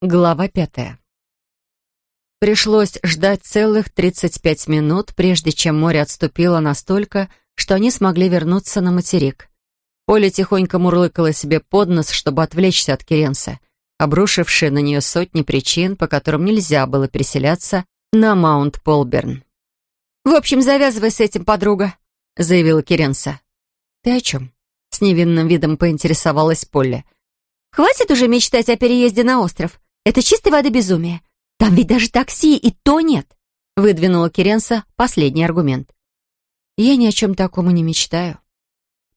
Глава пятая. Пришлось ждать целых 35 минут, прежде чем море отступило настолько, что они смогли вернуться на материк. Оля тихонько мурлыкала себе под нос, чтобы отвлечься от Керенса, обрушившие на нее сотни причин, по которым нельзя было переселяться на Маунт Полберн. «В общем, завязывай с этим, подруга», — заявила Керенса. «Ты о чем?» — с невинным видом поинтересовалась Полли. «Хватит уже мечтать о переезде на остров. Это чистой воды безумие. Там ведь даже такси и то нет», — выдвинула Керенса последний аргумент. «Я ни о чем таком и не мечтаю».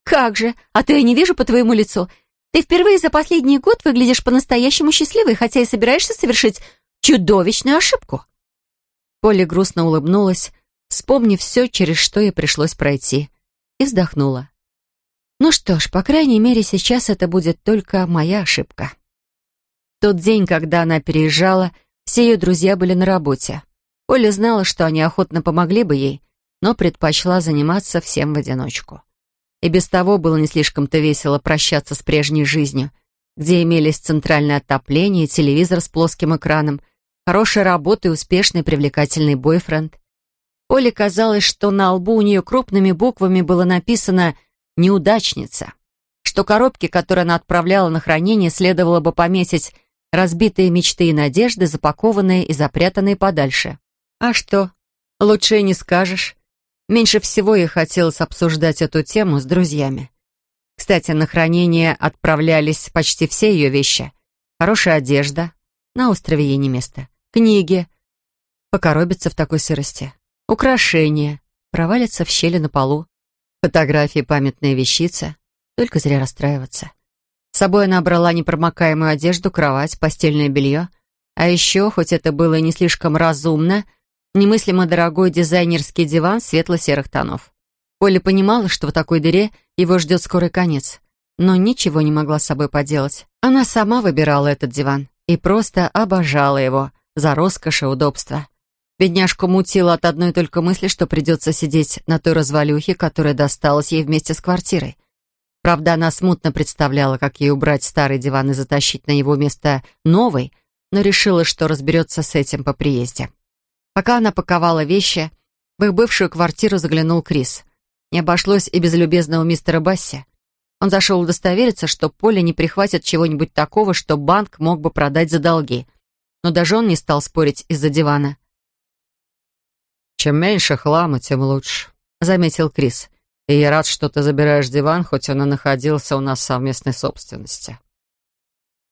«Как же? А то я не вижу по твоему лицу. Ты впервые за последний год выглядишь по-настоящему счастливой, хотя и собираешься совершить чудовищную ошибку». Полли грустно улыбнулась, вспомнив все, через что ей пришлось пройти, и вздохнула. Ну что ж, по крайней мере, сейчас это будет только моя ошибка. Тот день, когда она переезжала, все ее друзья были на работе. Оля знала, что они охотно помогли бы ей, но предпочла заниматься всем в одиночку. И без того было не слишком-то весело прощаться с прежней жизнью, где имелись центральное отопление, телевизор с плоским экраном, хорошая работа и успешный привлекательный бойфренд. Оле казалось, что на лбу у нее крупными буквами было написано «неудачница», что коробки, которые она отправляла на хранение, следовало бы пометить Разбитые мечты и надежды, запакованные и запрятанные подальше. А что? Лучше не скажешь. Меньше всего ей хотелось обсуждать эту тему с друзьями. Кстати, на хранение отправлялись почти все ее вещи. Хорошая одежда. На острове ей не место. Книги. Покоробиться в такой сырости. Украшения. Провалиться в щели на полу. Фотографии, памятные вещицы. Только зря расстраиваться. С собой она брала непромокаемую одежду, кровать, постельное белье. А еще, хоть это было не слишком разумно, немыслимо дорогой дизайнерский диван светло-серых тонов. Оля понимала, что в такой дыре его ждет скорый конец, но ничего не могла с собой поделать. Она сама выбирала этот диван и просто обожала его за роскошь и удобство. Бедняжку мутила от одной только мысли, что придется сидеть на той развалюхе, которая досталась ей вместе с квартирой. Правда, она смутно представляла, как ей убрать старый диван и затащить на его место новый, но решила, что разберется с этим по приезде. Пока она паковала вещи, в их бывшую квартиру заглянул Крис. Не обошлось и без любезного мистера Басси. Он зашел удостовериться, что Поля не прихватит чего-нибудь такого, что банк мог бы продать за долги. Но даже он не стал спорить из-за дивана. «Чем меньше хлама, тем лучше», — заметил Крис. И я рад, что ты забираешь диван, хоть он и находился у нас в совместной собственности».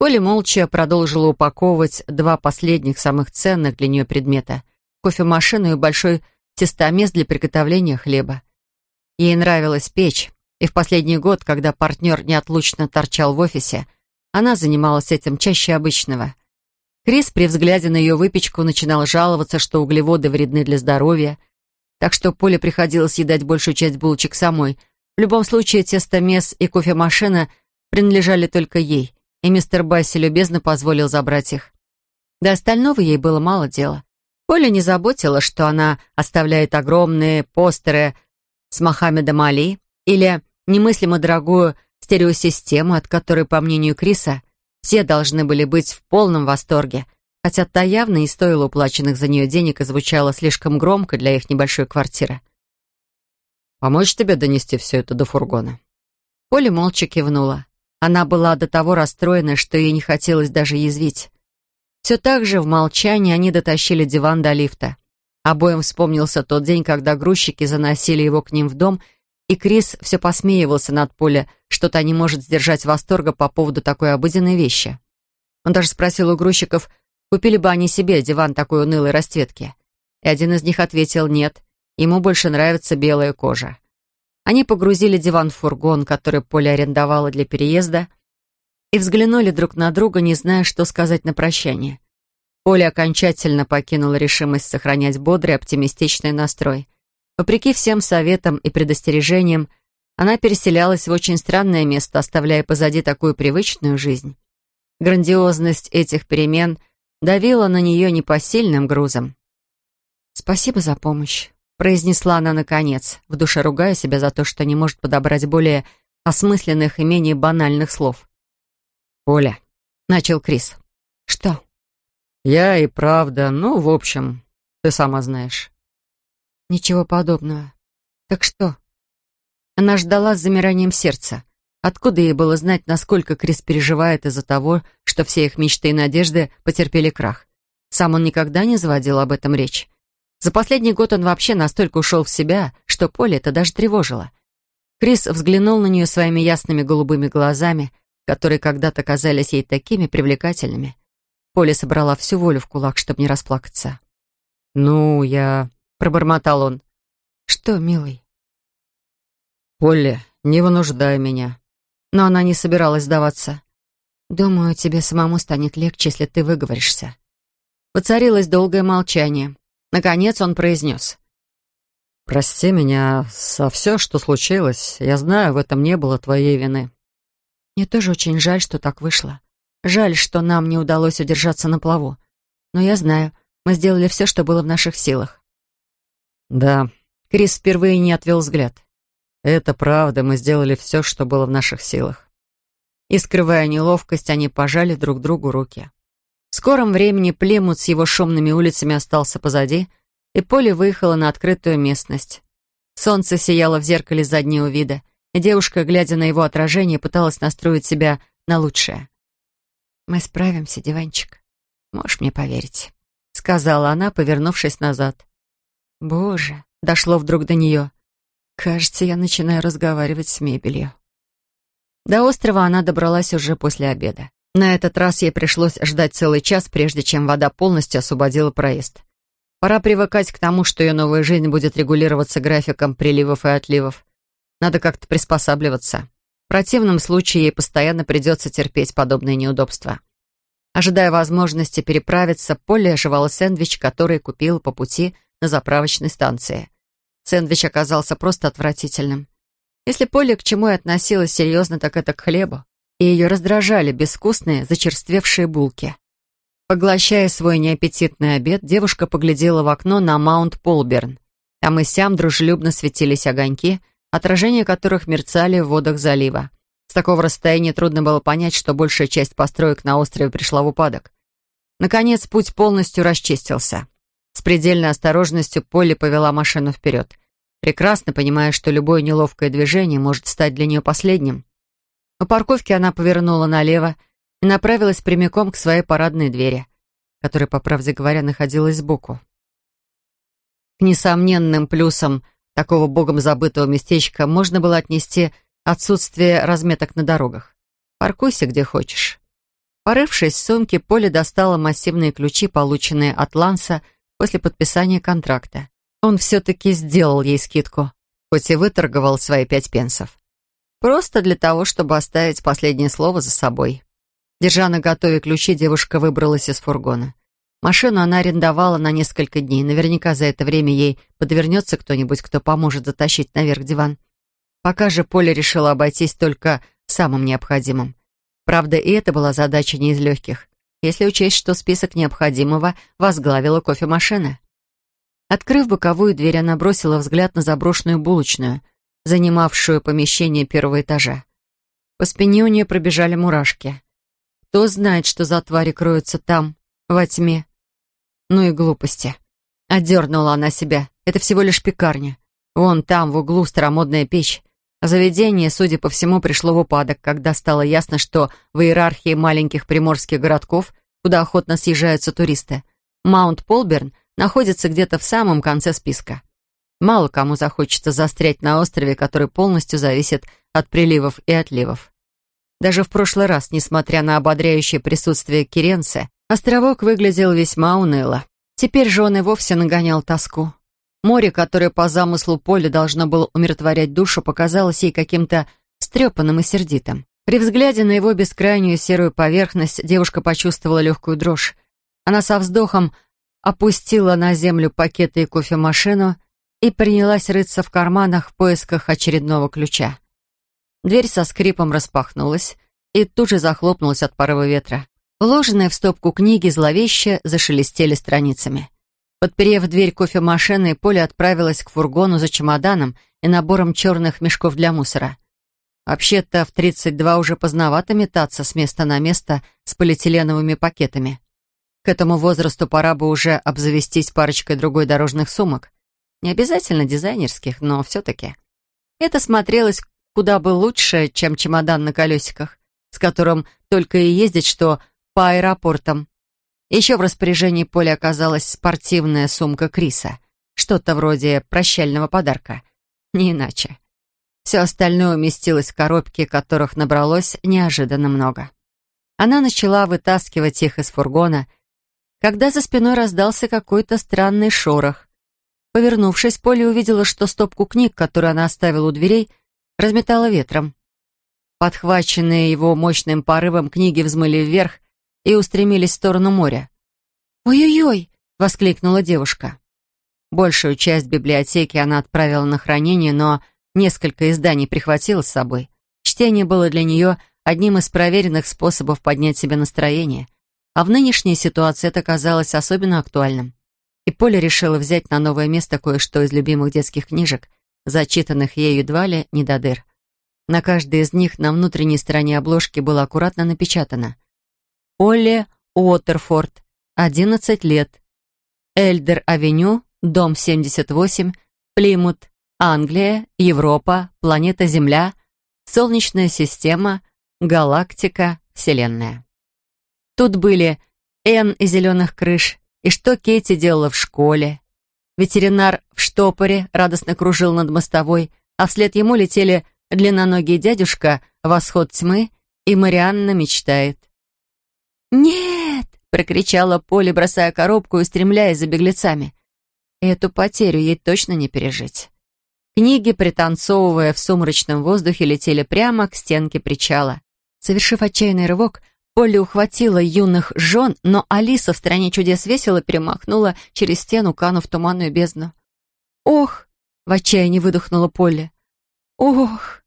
Оля молча продолжила упаковывать два последних самых ценных для нее предмета — кофемашину и большой тестомес для приготовления хлеба. Ей нравилась печь, и в последний год, когда партнер неотлучно торчал в офисе, она занималась этим чаще обычного. Крис при взгляде на ее выпечку начинал жаловаться, что углеводы вредны для здоровья — так что Поле приходилось съедать большую часть булочек самой. В любом случае, тестомес и кофемашина принадлежали только ей, и мистер Басси любезно позволил забрать их. До остального ей было мало дела. Поля не заботила, что она оставляет огромные постеры с Мохаммедом Али или немыслимо дорогую стереосистему, от которой, по мнению Криса, все должны были быть в полном восторге — хотя та явно не стоила уплаченных за нее денег и звучала слишком громко для их небольшой квартиры. «Помочь тебе донести все это до фургона?» Поля молча кивнула. Она была до того расстроена, что ей не хотелось даже язвить. Все так же в молчании они дотащили диван до лифта. Обоим вспомнился тот день, когда грузчики заносили его к ним в дом, и Крис все посмеивался над Поле, что-то не может сдержать восторга по поводу такой обыденной вещи. Он даже спросил у грузчиков, Купили бы они себе диван такой унылой расцветки. И один из них ответил «нет», ему больше нравится белая кожа. Они погрузили диван в фургон, который Поля арендовала для переезда, и взглянули друг на друга, не зная, что сказать на прощание. Поля окончательно покинула решимость сохранять бодрый, оптимистичный настрой. Вопреки всем советам и предостережениям, она переселялась в очень странное место, оставляя позади такую привычную жизнь. Грандиозность этих перемен давила на нее непосильным грузом. «Спасибо за помощь», — произнесла она наконец, в душе ругая себя за то, что не может подобрать более осмысленных и менее банальных слов. «Оля», — начал Крис. «Что?» Я и правда, ну, в общем, ты сама знаешь. Ничего подобного. Так что? Она ждала с замиранием сердца. Откуда ей было знать, насколько Крис переживает из-за того, что все их мечты и надежды потерпели крах? Сам он никогда не заводил об этом речь. За последний год он вообще настолько ушел в себя, что Поле это даже тревожило. Крис взглянул на нее своими ясными голубыми глазами, которые когда-то казались ей такими привлекательными. Поле собрала всю волю в кулак, чтобы не расплакаться. «Ну, я...» — пробормотал он. «Что, милый?» «Полли, не вынуждай меня». Но она не собиралась сдаваться. «Думаю, тебе самому станет легче, если ты выговоришься». Воцарилось долгое молчание. Наконец он произнес. «Прости меня за все, что случилось. Я знаю, в этом не было твоей вины». Мне тоже очень жаль, что так вышло. Жаль, что нам не удалось удержаться на плаву. Но я знаю, мы сделали все, что было в наших силах. Да, Крис впервые не отвел взгляд. Это правда, мы сделали все, что было в наших силах. И, скрывая неловкость, они пожали друг другу руки. В скором времени Племут с его шумными улицами остался позади, и поле выехало на открытую местность. Солнце сияло в зеркале заднего вида, и девушка, глядя на его отражение, пыталась настроить себя на лучшее. «Мы справимся, диванчик. Можешь мне поверить», — сказала она, повернувшись назад. «Боже!» — дошло вдруг до нее. «Кажется, я начинаю разговаривать с мебелью». До острова она добралась уже после обеда. На этот раз ей пришлось ждать целый час, прежде чем вода полностью освободила проезд. Пора привыкать к тому, что ее новая жизнь будет регулироваться графиком приливов и отливов. Надо как-то приспосабливаться. В противном случае ей постоянно придется терпеть подобные неудобства. Ожидая возможности переправиться, Полли оживала сэндвич, который купила по пути на заправочной станции. Сэндвич оказался просто отвратительным. Если Полли к чему и относилась серьезно, так это к хлебу. И ее раздражали безвкусные, зачерствевшие булки. Поглощая свой неаппетитный обед, девушка поглядела в окно на Маунт Полберн. Там и сям дружелюбно светились огоньки, отражения которых мерцали в водах залива. С такого расстояния трудно было понять, что большая часть построек на острове пришла в упадок. Наконец, путь полностью расчистился. С предельной осторожностью Полли повела машину вперед, прекрасно понимая, что любое неловкое движение может стать для нее последним. У парковки она повернула налево и направилась прямиком к своей парадной двери, которая, по правде говоря, находилась сбоку. К несомненным плюсам такого богом забытого местечка можно было отнести отсутствие разметок на дорогах. Паркуйся где хочешь. Порывшись в сумке, Поле достала массивные ключи, полученные от Ланса после подписания контракта. Он все-таки сделал ей скидку, хоть и выторговал свои пять пенсов. Просто для того, чтобы оставить последнее слово за собой. Держа на готове ключи, девушка выбралась из фургона. Машину она арендовала на несколько дней. Наверняка за это время ей подвернется кто-нибудь, кто поможет затащить наверх диван. Пока же Поля решила обойтись только самым необходимым. Правда, и это была задача не из легких, если учесть, что список необходимого возглавила кофемашина. Открыв боковую дверь, она бросила взгляд на заброшенную булочную, занимавшую помещение первого этажа. По спине у нее пробежали мурашки. Кто знает, что за твари кроются там, во тьме. Ну и глупости. Отдернула она себя. Это всего лишь пекарня. Вон там, в углу, старомодная печь. Заведение, судя по всему, пришло в упадок, когда стало ясно, что в иерархии маленьких приморских городков, куда охотно съезжаются туристы, Маунт Полберн находится где-то в самом конце списка. Мало кому захочется застрять на острове, который полностью зависит от приливов и отливов. Даже в прошлый раз, несмотря на ободряющее присутствие Киренце, островок выглядел весьма уныло. Теперь же он и вовсе нагонял тоску. Море, которое по замыслу Поля должно было умиротворять душу, показалось ей каким-то стрепанным и сердитым. При взгляде на его бескрайнюю серую поверхность девушка почувствовала легкую дрожь. Она со вздохом опустила на землю пакеты и кофемашину и принялась рыться в карманах в поисках очередного ключа. Дверь со скрипом распахнулась и тут же захлопнулась от порыва ветра. Уложенные в стопку книги зловеще зашелестели страницами. Подперев дверь кофемашины, Поля отправилась к фургону за чемоданом и набором черных мешков для мусора. Вообще-то в 32 уже поздновато метаться с места на место с полиэтиленовыми пакетами. К этому возрасту пора бы уже обзавестись парочкой другой дорожных сумок. Не обязательно дизайнерских, но все-таки. Это смотрелось куда бы лучше, чем чемодан на колесиках, с которым только и ездить, что по аэропортам. Еще в распоряжении Поля оказалась спортивная сумка Криса. Что-то вроде прощального подарка. Не иначе. Все остальное уместилось в коробки, которых набралось неожиданно много. Она начала вытаскивать их из фургона, когда за спиной раздался какой-то странный шорох. Повернувшись, Поля увидела, что стопку книг, которую она оставила у дверей, разметала ветром. Подхваченные его мощным порывом, книги взмыли вверх и устремились в сторону моря. «Ой-ой-ой!» — воскликнула девушка. Большую часть библиотеки она отправила на хранение, но несколько изданий прихватила с собой. Чтение было для нее одним из проверенных способов поднять себе настроение, а в нынешней ситуации это казалось особенно актуальным и Поля решила взять на новое место кое-что из любимых детских книжек, зачитанных ею едва ли не до дыр. На каждой из них на внутренней стороне обложки было аккуратно напечатано «Поле Уотерфорд, 11 лет. Эльдер-авеню, дом 78, Плимут, Англия, Европа, планета Земля, Солнечная система, галактика, Вселенная». Тут были «Н» из зеленых крыш, и что Кейти делала в школе? Ветеринар в штопоре радостно кружил над мостовой, а вслед ему летели длинноногий дядюшка, восход тьмы, и Марианна мечтает. «Нет!» — прокричала Поле, бросая коробку и стремляясь за беглецами. Эту потерю ей точно не пережить. Книги, пританцовывая в сумрачном воздухе, летели прямо к стенке причала. Совершив отчаянный рывок, Полли ухватила юных жен, но Алиса в «Стране чудес» весело перемахнула через стену, канув туманную бездну. «Ох!» — в отчаянии выдохнула Полли. «Ох!»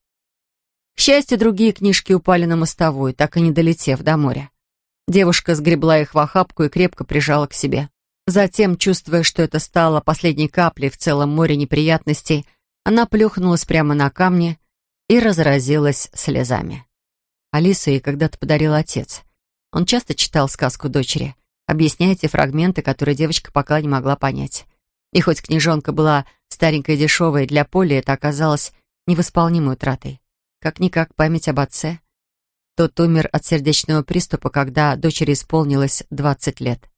К счастью, другие книжки упали на мостовую, так и не долетев до моря. Девушка сгребла их в охапку и крепко прижала к себе. Затем, чувствуя, что это стало последней каплей в целом море неприятностей, она плюхнулась прямо на камни и разразилась слезами. Алису ей когда-то подарил отец. Он часто читал сказку дочери, объясняя те фрагменты, которые девочка пока не могла понять. И хоть книжонка была старенькой и дешевой, для Поли это оказалось невосполнимой утратой. Как-никак память об отце. Тот умер от сердечного приступа, когда дочери исполнилось 20 лет.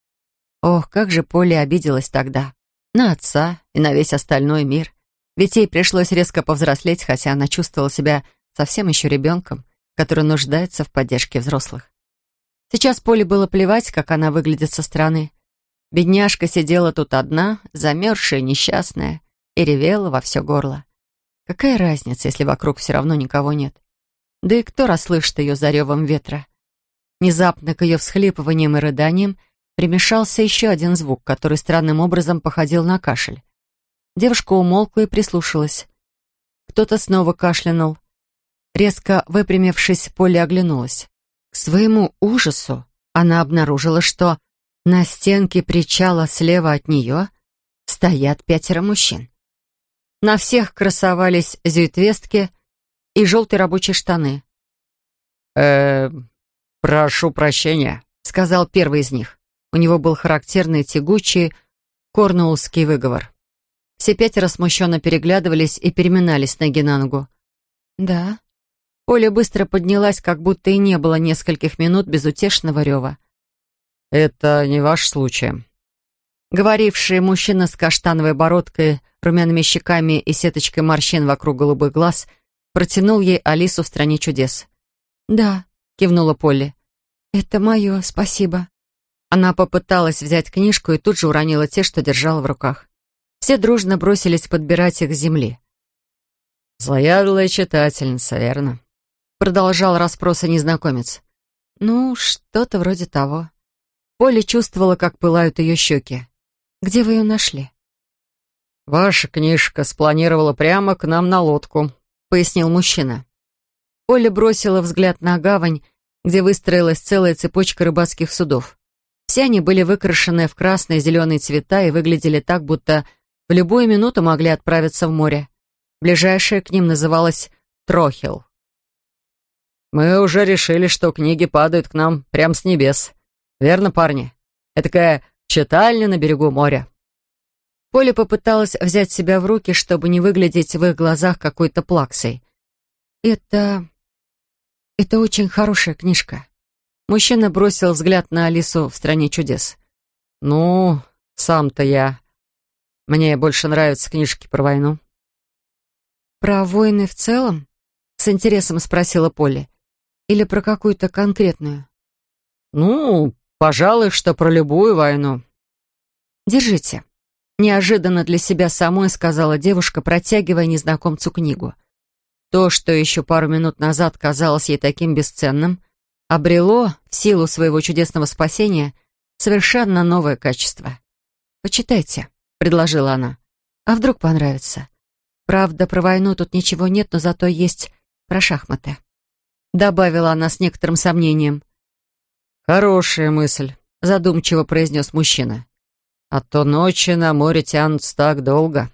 Ох, как же Поли обиделась тогда. На отца и на весь остальной мир. Ведь ей пришлось резко повзрослеть, хотя она чувствовала себя совсем еще ребенком который нуждается в поддержке взрослых. Сейчас Поле было плевать, как она выглядит со стороны. Бедняжка сидела тут одна, замерзшая, несчастная, и ревела во все горло. Какая разница, если вокруг все равно никого нет? Да и кто расслышит ее за ревом ветра? Внезапно к ее всхлипываниям и рыданиям примешался еще один звук, который странным образом походил на кашель. Девушка умолкла и прислушалась. Кто-то снова кашлянул, Резко выпрямившись, Полли оглянулась. К своему ужасу она обнаружила, что на стенке причала слева от нее стоят пятеро мужчин. На всех красовались зюитвестки и желтые рабочие штаны. э прошу прощения», — сказал первый из них. У него был характерный тягучий корнуоллский выговор. Все пятеро смущенно переглядывались и переминались ноги на ногу. «Да», Оля быстро поднялась, как будто и не было нескольких минут безутешного рева. «Это не ваш случай». Говоривший мужчина с каштановой бородкой, румяными щеками и сеточкой морщин вокруг голубых глаз протянул ей Алису в «Стране чудес». «Да», — кивнула Полли. «Это мое, спасибо». Она попыталась взять книжку и тут же уронила те, что держала в руках. Все дружно бросились подбирать их с земли. «Заядлая читательница, верно?» Продолжал расспросы незнакомец. «Ну, что-то вроде того». Поля чувствовала, как пылают ее щеки. «Где вы ее нашли?» «Ваша книжка спланировала прямо к нам на лодку», — пояснил мужчина. Оля бросила взгляд на гавань, где выстроилась целая цепочка рыбацких судов. Все они были выкрашены в красные и зеленые цвета и выглядели так, будто в любую минуту могли отправиться в море. Ближайшее к ним называлось Трохил. «Мы уже решили, что книги падают к нам прямо с небес. Верно, парни?» Этакая читальня на берегу моря». Поля попыталась взять себя в руки, чтобы не выглядеть в их глазах какой-то плаксой. «Это... это очень хорошая книжка». Мужчина бросил взгляд на Алису в «Стране чудес». «Ну, сам-то я. Мне больше нравятся книжки про войну». «Про войны в целом?» — с интересом спросила Полли. «Или про какую-то конкретную?» «Ну, пожалуй, что про любую войну». «Держите». Неожиданно для себя самой сказала девушка, протягивая незнакомцу книгу. То, что еще пару минут назад казалось ей таким бесценным, обрело, в силу своего чудесного спасения, совершенно новое качество. «Почитайте», — предложила она. «А вдруг понравится? Правда, про войну тут ничего нет, но зато есть про шахматы». Добавила она с некоторым сомнением. «Хорошая мысль», — задумчиво произнес мужчина. А то ночи на море тянутся так долго.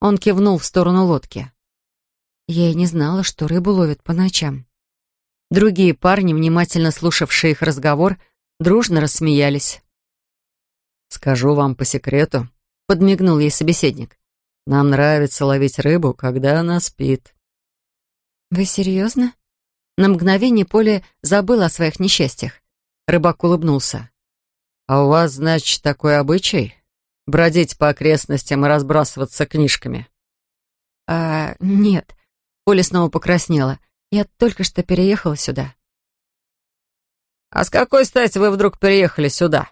Он кивнул в сторону лодки. Я и не знала, что рыбу ловят по ночам. Другие парни, внимательно слушавшие их разговор, дружно рассмеялись. «Скажу вам по секрету», — подмигнул ей собеседник. «Нам нравится ловить рыбу, когда она спит». «Вы серьезно?» На мгновение Поле забыл о своих несчастьях. Рыбак улыбнулся. «А у вас, значит, такой обычай? Бродить по окрестностям и разбрасываться книжками?» «А, нет». Поля снова покраснела. «Я только что переехала сюда». «А с какой стати вы вдруг переехали сюда?»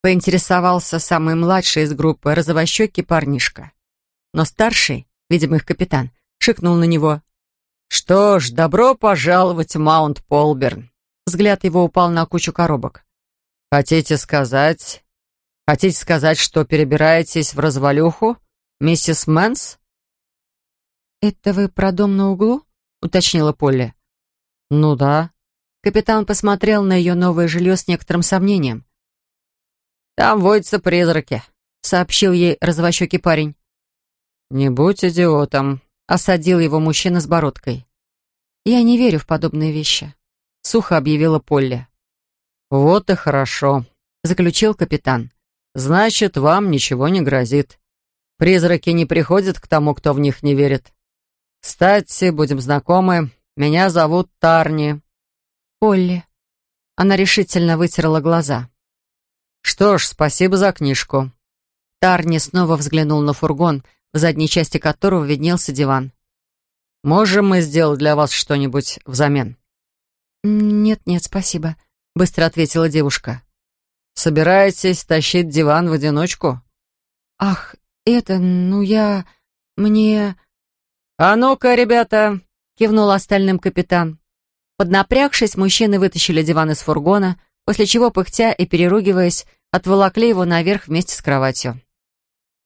Поинтересовался самый младший из группы, розовощекий парнишка. Но старший, видимо, их капитан, шикнул на него. «Что ж, добро пожаловать в Маунт Полберн!» Взгляд его упал на кучу коробок. «Хотите сказать... Хотите сказать, что перебираетесь в развалюху, миссис Мэнс?» «Это вы про дом на углу?» — уточнила Полли. «Ну да». Капитан посмотрел на ее новое жилье с некоторым сомнением. «Там водятся призраки», — сообщил ей розовощекий парень. «Не будь идиотом», — осадил его мужчина с бородкой. «Я не верю в подобные вещи», — сухо объявила Полли. «Вот и хорошо», — заключил капитан. «Значит, вам ничего не грозит. Призраки не приходят к тому, кто в них не верит. Кстати, будем знакомы. Меня зовут Тарни». «Полли». Она решительно вытерла глаза. «Что ж, спасибо за книжку». Тарни снова взглянул на фургон, в задней части которого виднелся диван. «Можем мы сделать для вас что-нибудь взамен?» «Нет-нет, спасибо», — быстро ответила девушка. «Собираетесь тащить диван в одиночку?» «Ах, это, ну я... мне...» «А ну-ка, ребята!» — кивнул остальным капитан. Поднапрягшись, мужчины вытащили диван из фургона, после чего, пыхтя и переругиваясь, отволокли его наверх вместе с кроватью.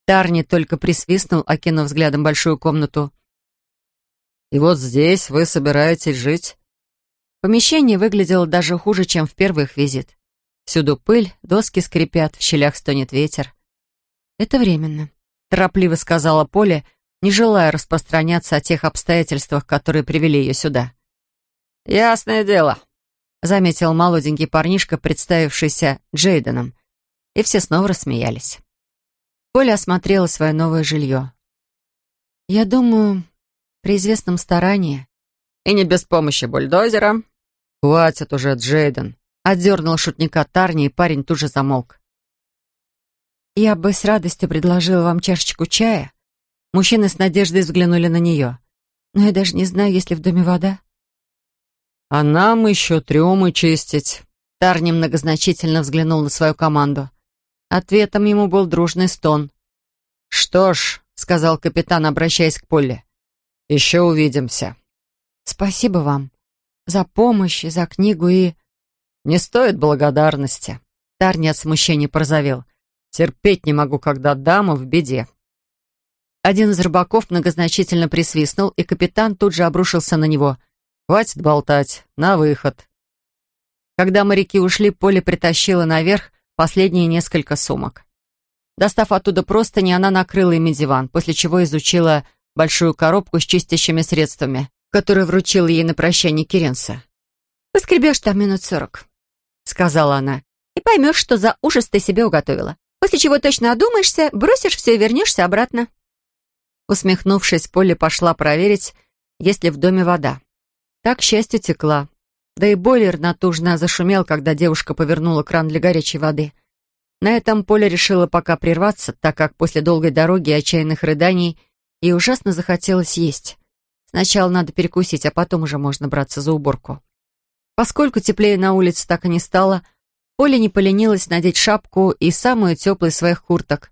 Тарни только присвистнул, окинув взглядом большую комнату. «И вот здесь вы собираетесь жить?» Помещение выглядело даже хуже, чем в первый их визит. Всюду пыль, доски скрипят, в щелях стонет ветер. «Это временно», — торопливо сказала Поля, не желая распространяться о тех обстоятельствах, которые привели ее сюда. «Ясное дело», — заметил молоденький парнишка, представившийся Джейденом, и все снова рассмеялись. Поля осмотрела свое новое жилье. «Я думаю, при известном старании...» «И не без помощи бульдозера», «Хватит уже, Джейден!» Отдернул шутника Тарни, и парень тут же замолк. «Я бы с радостью предложила вам чашечку чая». Мужчины с надеждой взглянули на нее. «Но я даже не знаю, есть ли в доме вода». «А нам еще трюмы чистить». Тарни многозначительно взглянул на свою команду. Ответом ему был дружный стон. «Что ж», — сказал капитан, обращаясь к Полли, — «еще увидимся». «Спасибо вам», за помощь, и за книгу и... Не стоит благодарности. Тарни от смущения порозовел. Терпеть не могу, когда дама в беде. Один из рыбаков многозначительно присвистнул, и капитан тут же обрушился на него. «Хватит болтать, на выход». Когда моряки ушли, Поле притащила наверх последние несколько сумок. Достав оттуда простыни, она накрыла ими диван, после чего изучила большую коробку с чистящими средствами который вручил ей на прощание Керенса. «Поскребешь там минут сорок», — сказала она. и поймешь, что за ужас ты себе уготовила. После чего точно одумаешься, бросишь все и вернешься обратно». Усмехнувшись, Полли пошла проверить, есть ли в доме вода. Так, к счастью, текла. Да и бойлер натужно зашумел, когда девушка повернула кран для горячей воды. На этом Поля решила пока прерваться, так как после долгой дороги и отчаянных рыданий ей ужасно захотелось есть. Сначала надо перекусить, а потом уже можно браться за уборку. Поскольку теплее на улице так и не стало, Поля не поленилась надеть шапку и самую теплую из своих курток.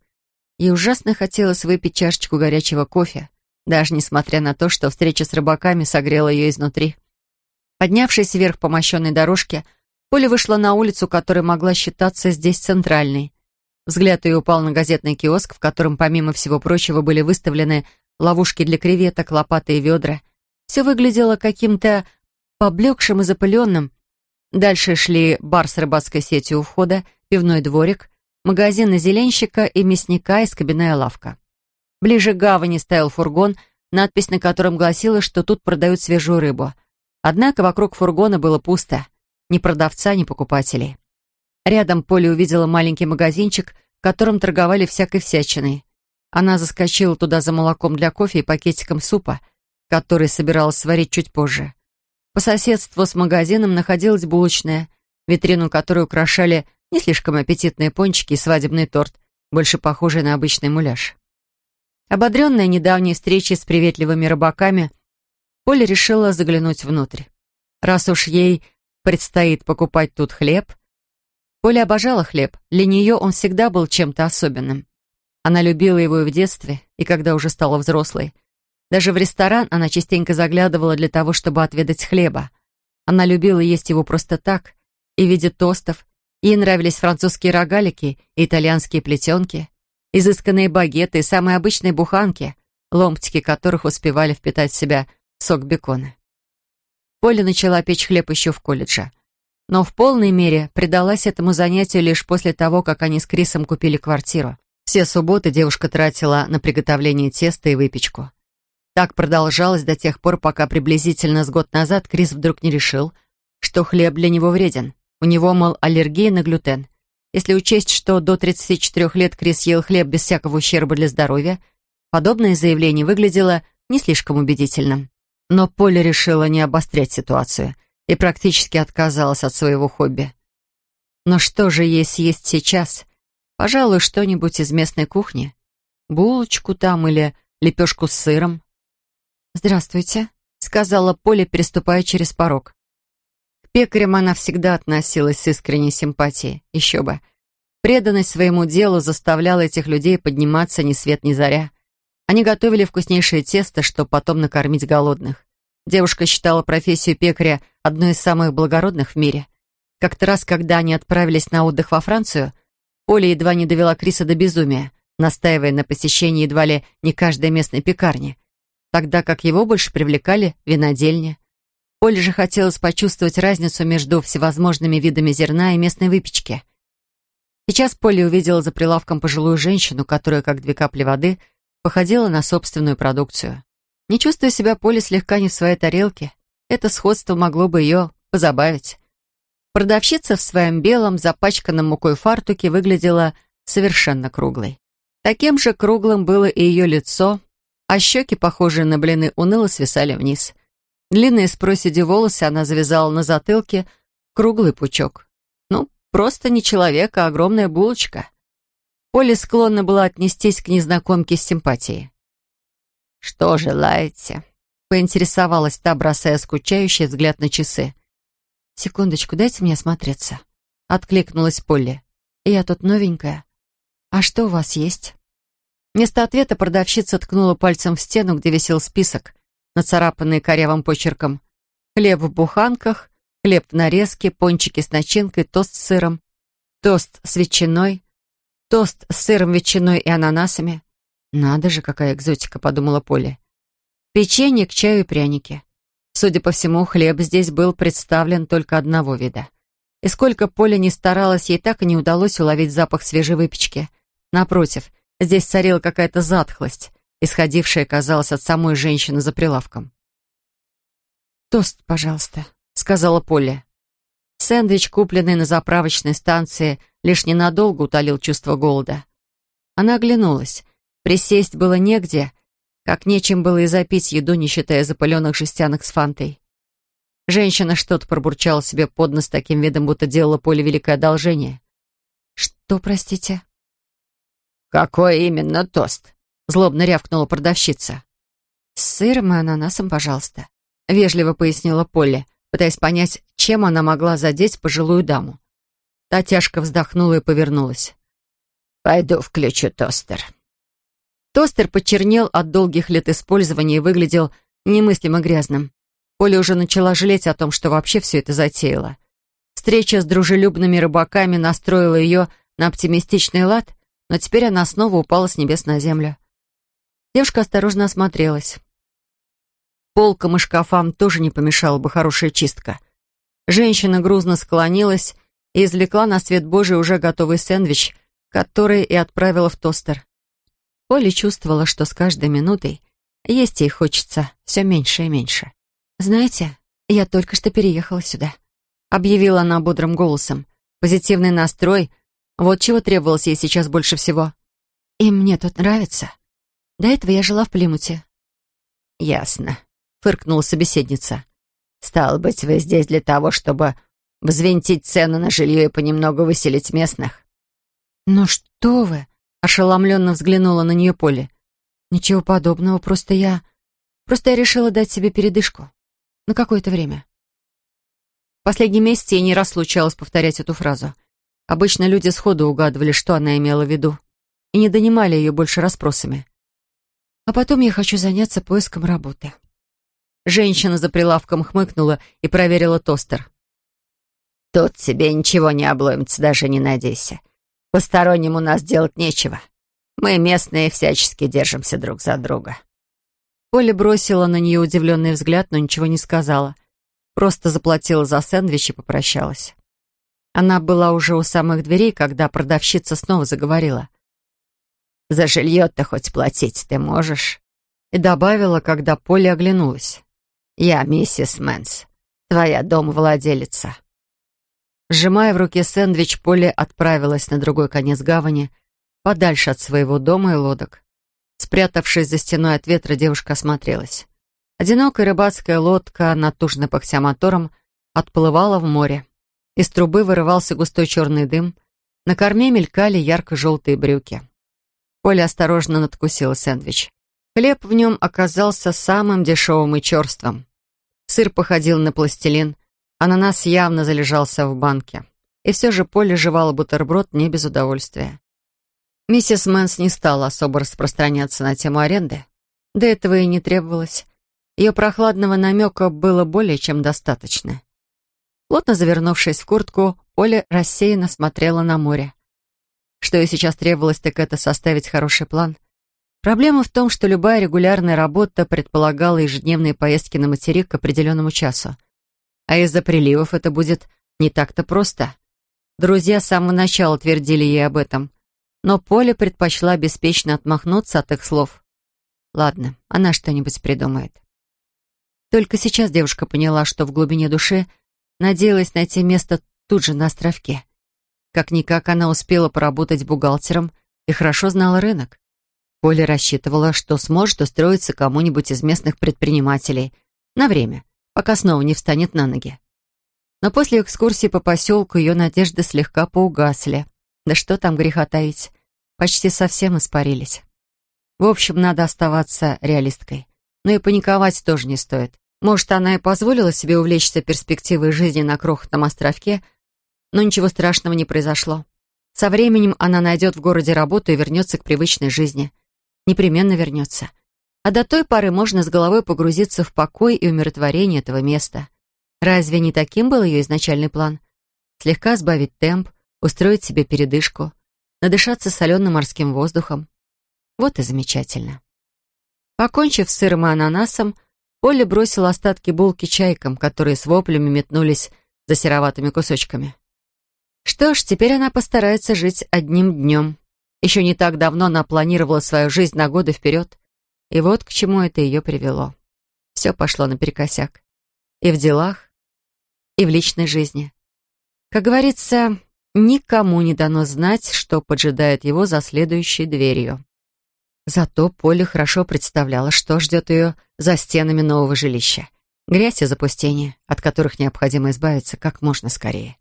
Ей ужасно хотелось выпить чашечку горячего кофе, даже несмотря на то, что встреча с рыбаками согрела ее изнутри. Поднявшись вверх по мощенной дорожке, Поля вышла на улицу, которая могла считаться здесь центральной. Взгляд ее упал на газетный киоск, в котором, помимо всего прочего, были выставлены ловушки для креветок, лопаты и ведра. Все выглядело каким-то поблекшим и запыленным. Дальше шли бар с рыбацкой сетью у входа, пивной дворик, магазин на зеленщика и мясника и скобяная лавка. Ближе к гавани стоял фургон, надпись на котором гласила, что тут продают свежую рыбу. Однако вокруг фургона было пусто. Ни продавца, ни покупателей. Рядом Поле увидела маленький магазинчик, в котором торговали всякой всячиной. Она заскочила туда за молоком для кофе и пакетиком супа, который собиралась сварить чуть позже. По соседству с магазином находилась булочная, витрину которой украшали не слишком аппетитные пончики и свадебный торт, больше похожий на обычный муляж. Ободренная недавней встречей с приветливыми рыбаками, Поля решила заглянуть внутрь. Раз уж ей предстоит покупать тут хлеб. Поля обожала хлеб, для нее он всегда был чем-то особенным. Она любила его и в детстве, и когда уже стала взрослой. Даже в ресторан она частенько заглядывала для того, чтобы отведать хлеба. Она любила есть его просто так, и в виде тостов. Ей нравились французские рогалики и итальянские плетенки, изысканные багеты и самые обычные буханки, ломтики которых успевали впитать в себя сок бекона. Поля начала печь хлеб еще в колледже. Но в полной мере предалась этому занятию лишь после того, как они с Крисом купили квартиру. Все субботы девушка тратила на приготовление теста и выпечку. Так продолжалось до тех пор, пока приблизительно с год назад Крис вдруг не решил, что хлеб для него вреден. У него, мол, аллергия на глютен. Если учесть, что до 34 лет Крис ел хлеб без всякого ущерба для здоровья, подобное заявление выглядело не слишком убедительным. Но Поля решила не обострять ситуацию и практически отказалась от своего хобби. Но что же ей съесть сейчас? Пожалуй, что-нибудь из местной кухни. Булочку там или лепешку с сыром. «Здравствуйте», — сказала Поля, переступая через порог. К пекарям она всегда относилась с искренней симпатией. Еще бы. Преданность своему делу заставляла этих людей подниматься ни свет ни заря. Они готовили вкуснейшее тесто, чтобы потом накормить голодных. Девушка считала профессию пекаря одной из самых благородных в мире. Как-то раз, когда они отправились на отдых во Францию, Оля едва не довела Криса до безумия, настаивая на посещении едва ли не каждой местной пекарни, тогда как его больше привлекали винодельни. Оле же хотелось почувствовать разницу между всевозможными видами зерна и местной выпечки. Сейчас Поле увидела за прилавком пожилую женщину, которая, как две капли воды, походила на собственную продукцию. Не чувствуя себя Поле слегка не в своей тарелке, это сходство могло бы ее позабавить. Продавщица в своем белом, запачканном мукой фартуке выглядела совершенно круглой. Таким же круглым было и ее лицо, а щеки, похожие на блины, уныло свисали вниз. Длинные с проседи волосы она завязала на затылке круглый пучок. Ну, просто не человек, а огромная булочка. Поле склонна была отнестись к незнакомке с симпатией. «Что желаете?» — поинтересовалась та, бросая скучающий взгляд на часы. «Секундочку, дайте мне осмотреться», — откликнулась Полли. «Я тут новенькая. А что у вас есть?» Вместо ответа продавщица ткнула пальцем в стену, где висел список, нацарапанный корявым почерком. Хлеб в буханках, хлеб в нарезке, пончики с начинкой, тост с сыром, тост с ветчиной, Тост с сыром, ветчиной и ананасами. Надо же, какая экзотика, подумала Поля. Печенье к чаю и пряники. Судя по всему, хлеб здесь был представлен только одного вида. И сколько Поля не старалась, ей так и не удалось уловить запах свежей выпечки. Напротив, здесь царила какая-то затхлость, исходившая, казалось, от самой женщины за прилавком. «Тост, пожалуйста», — сказала Поля. Сэндвич, купленный на заправочной станции, лишь ненадолго утолил чувство голода. Она оглянулась. Присесть было негде, как нечем было и запить еду, не считая запыленных жестянок с фантой. Женщина что-то пробурчала себе под нос таким видом, будто делала Поле великое одолжение. «Что, простите?» «Какой именно тост?» — злобно рявкнула продавщица. «С сыром и ананасом, пожалуйста», — вежливо пояснила Полли, пытаясь понять, чем она могла задеть пожилую даму. Та тяжко вздохнула и повернулась. «Пойду включу тостер». Тостер почернел от долгих лет использования и выглядел немыслимо грязным. Поля уже начала жалеть о том, что вообще все это затеяла. Встреча с дружелюбными рыбаками настроила ее на оптимистичный лад, но теперь она снова упала с небес на землю. Девушка осторожно осмотрелась. Полкам и шкафам тоже не помешала бы хорошая чистка. Женщина грузно склонилась и извлекла на свет Божий уже готовый сэндвич, который и отправила в тостер. Поля чувствовала, что с каждой минутой есть ей хочется все меньше и меньше. «Знаете, я только что переехала сюда», — объявила она бодрым голосом. Позитивный настрой — вот чего требовалось ей сейчас больше всего. «И мне тут нравится. До этого я жила в Плимуте». «Ясно», — фыркнула собеседница. «Стало быть, вы здесь для того, чтобы взвинтить цену на жилье и понемногу выселить местных?» «Ну что вы!» — ошеломленно взглянула на нее Поле. «Ничего подобного, просто я... Просто я решила дать себе передышку. На какое-то время. В последний месяц ей не раз случалось повторять эту фразу. Обычно люди сходу угадывали, что она имела в виду, и не донимали ее больше расспросами. А потом я хочу заняться поиском работы. Женщина за прилавком хмыкнула и проверила тостер. «Тут тебе ничего не обломится, даже не надейся. Посторонним у нас делать нечего. Мы местные всячески держимся друг за друга». Поля бросила на нее удивленный взгляд, но ничего не сказала. Просто заплатила за сэндвич и попрощалась. Она была уже у самых дверей, когда продавщица снова заговорила. «За жилье-то хоть платить ты можешь?» И добавила, когда Полли оглянулась. «Я миссис Мэнс, твоя домовладелица». Сжимая в руке сэндвич, Полли отправилась на другой конец гавани, подальше от своего дома и лодок. Спрятавшись за стеной от ветра, девушка осмотрелась. Одинокая рыбацкая лодка, натужно пыхтя мотором, отплывала в море. Из трубы вырывался густой черный дым. На корме мелькали ярко-желтые брюки. Полли осторожно надкусила сэндвич. Хлеб в нем оказался самым дешевым и черствым. Сыр походил на пластилин, ананас явно залежался в банке. И все же Полли жевала бутерброд не без удовольствия. Миссис Мэнс не стала особо распространяться на тему аренды. До этого и не требовалось. Ее прохладного намека было более чем достаточно. Плотно завернувшись в куртку, Оля рассеянно смотрела на море. Что ей сейчас требовалось, так это составить хороший план. Проблема в том, что любая регулярная работа предполагала ежедневные поездки на материк к определенному часу. А из-за приливов это будет не так-то просто. Друзья с самого начала твердили ей об этом — но Поля предпочла беспечно отмахнуться от их слов. Ладно, она что-нибудь придумает. Только сейчас девушка поняла, что в глубине души надеялась найти место тут же на островке. Как-никак она успела поработать бухгалтером и хорошо знала рынок. Поля рассчитывала, что сможет устроиться кому-нибудь из местных предпринимателей на время, пока снова не встанет на ноги. Но после экскурсии по поселку ее надежды слегка поугасли. Да что там греха таить, почти совсем испарились. В общем, надо оставаться реалисткой. Но и паниковать тоже не стоит. Может, она и позволила себе увлечься перспективой жизни на крохотном островке, но ничего страшного не произошло. Со временем она найдет в городе работу и вернется к привычной жизни. Непременно вернется. А до той поры можно с головой погрузиться в покой и умиротворение этого места. Разве не таким был ее изначальный план? Слегка сбавить темп, устроить себе передышку, надышаться соленым морским воздухом. Вот и замечательно. Покончив с сыром и ананасом, Оля бросила остатки булки чайкам, которые с воплями метнулись за сероватыми кусочками. Что ж, теперь она постарается жить одним днем. Еще не так давно она планировала свою жизнь на годы вперед. И вот к чему это ее привело. Все пошло наперекосяк. И в делах, и в личной жизни. Как говорится, никому не дано знать, что поджидает его за следующей дверью. Зато Поле хорошо представляла, что ждет ее за стенами нового жилища. Грязь и запустение, от которых необходимо избавиться как можно скорее.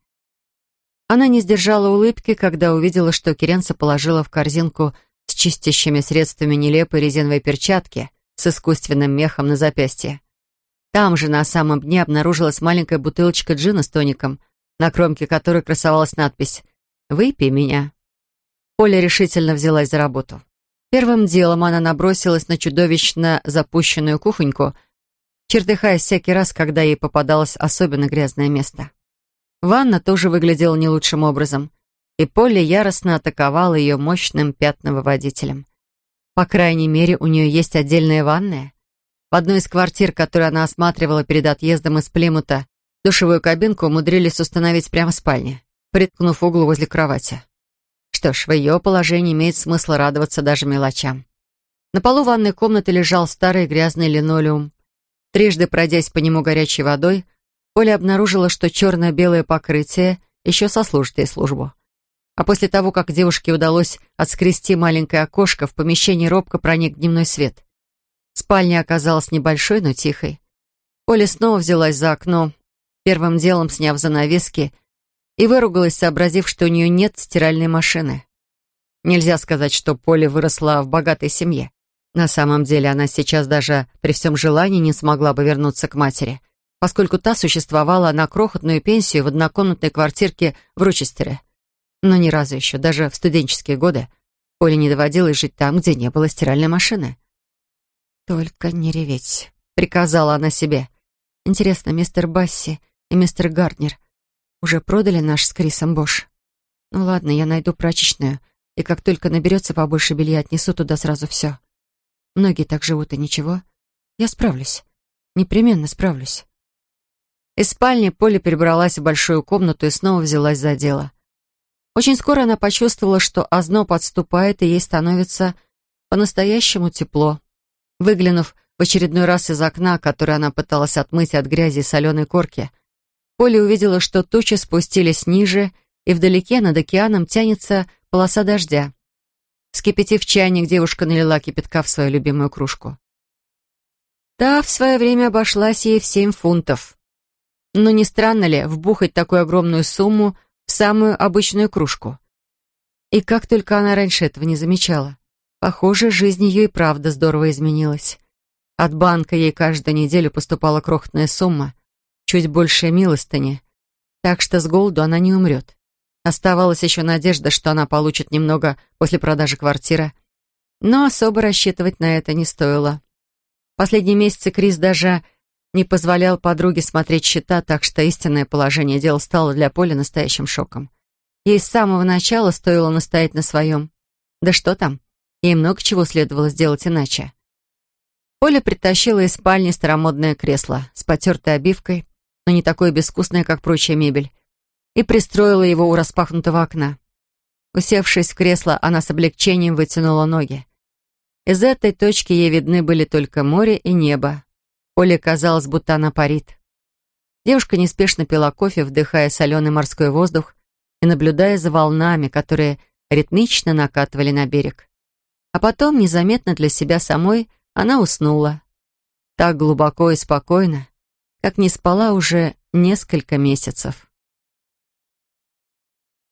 Она не сдержала улыбки, когда увидела, что Керенса положила в корзинку с чистящими средствами нелепые резиновые перчатки с искусственным мехом на запястье. Там же на самом дне обнаружилась маленькая бутылочка джина с тоником, на кромке которой красовалась надпись «Выпей меня». Поля решительно взялась за работу. Первым делом она набросилась на чудовищно запущенную кухоньку, чертыхаясь всякий раз, когда ей попадалось особенно грязное место. Ванна тоже выглядела не лучшим образом, и Полли яростно атаковала ее мощным пятновыводителем. По крайней мере, у нее есть отдельная ванная. В одной из квартир, которую она осматривала перед отъездом из Плимута, душевую кабинку умудрились установить прямо в спальне, приткнув углу возле кровати. Что ж, в ее положении имеет смысл радоваться даже мелочам. На полу ванной комнаты лежал старый грязный линолеум. Трижды пройдясь по нему горячей водой, Оля обнаружила, что черно-белое покрытие еще сослужит ей службу. А после того, как девушке удалось отскрести маленькое окошко, в помещении робко проник дневной свет. Спальня оказалась небольшой, но тихой. Оля снова взялась за окно, первым делом сняв занавески, и выругалась, сообразив, что у нее нет стиральной машины. Нельзя сказать, что Поля выросла в богатой семье. На самом деле она сейчас даже при всем желании не смогла бы вернуться к матери — поскольку та существовала на крохотную пенсию в однокомнатной квартирке в Рочестере. Но ни разу еще, даже в студенческие годы, Оле не доводилось жить там, где не было стиральной машины. «Только не реветь», — приказала она себе. «Интересно, мистер Басси и мистер Гарднер уже продали наш с Крисом Бош? Ну ладно, я найду прачечную, и как только наберется побольше белья, отнесу туда сразу все. Многие так живут, и ничего. Я справлюсь. Непременно справлюсь». Из спальни Поля перебралась в большую комнату и снова взялась за дело. Очень скоро она почувствовала, что озноб отступает, и ей становится по-настоящему тепло. Выглянув в очередной раз из окна, которое она пыталась отмыть от грязи и соленой корки, Поля увидела, что тучи спустились ниже, и вдалеке над океаном тянется полоса дождя. Скипятив чайник, девушка налила кипятка в свою любимую кружку. Та в свое время обошлась ей в семь фунтов. Но не странно ли вбухать такую огромную сумму в самую обычную кружку? И как только она раньше этого не замечала. Похоже, жизнь ее и правда здорово изменилась. От банка ей каждую неделю поступала крохотная сумма, чуть больше милостыни, так что с голоду она не умрет. Оставалась еще надежда, что она получит немного после продажи квартиры, но особо рассчитывать на это не стоило. Последние месяцы Крис даже не позволял подруге смотреть счета, так что истинное положение дел стало для Поли настоящим шоком. Ей с самого начала стоило настоять на своем. Да что там, ей много чего следовало сделать иначе. Поля притащила из спальни старомодное кресло с потертой обивкой, но не такое безвкусное, как прочая мебель, и пристроила его у распахнутого окна. Усевшись в кресло, она с облегчением вытянула ноги. Из этой точки ей видны были только море и небо, Оле казалось, будто она парит. Девушка неспешно пила кофе, вдыхая соленый морской воздух и наблюдая за волнами, которые ритмично накатывали на берег. А потом, незаметно для себя самой, она уснула. Так глубоко и спокойно, как не спала уже несколько месяцев.